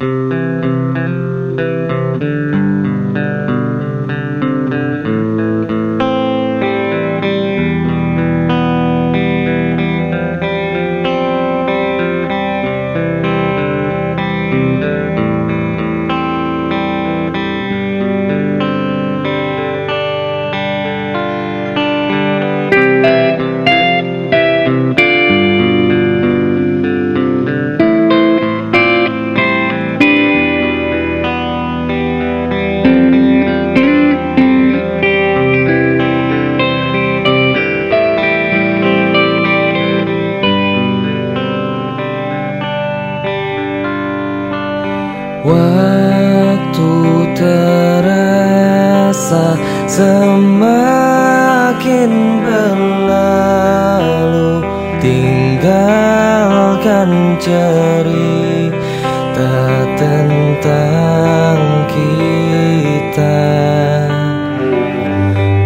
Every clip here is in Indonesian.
Mm-hmm. Waktu terasa semakin berlalu Tinggalkan cerita tentang kita.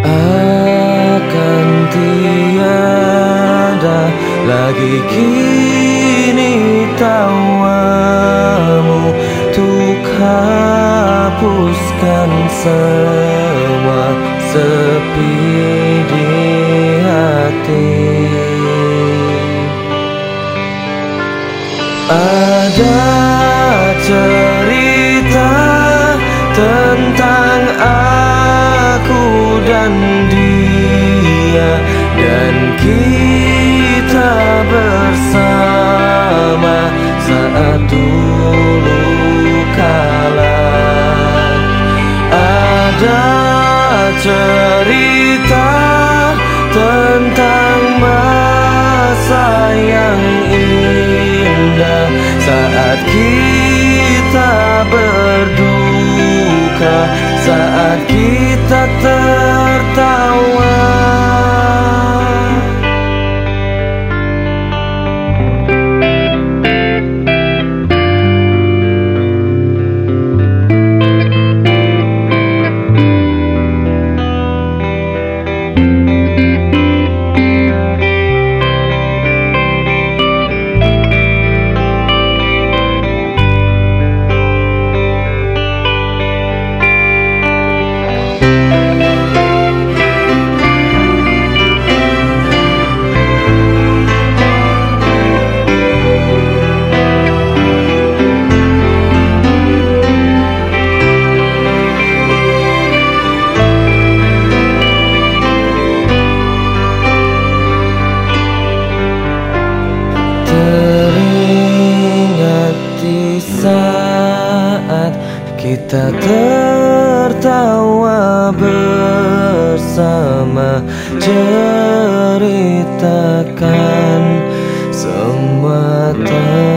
Akan tiada lagi kini hapuskan semua sepi di hati. Ada cerita tentang aku dan dia Dan kita cerita tentang masa yang indah saat kita berduka saat kita tertawa saat kita tertawa bersama ceritakan semua tentang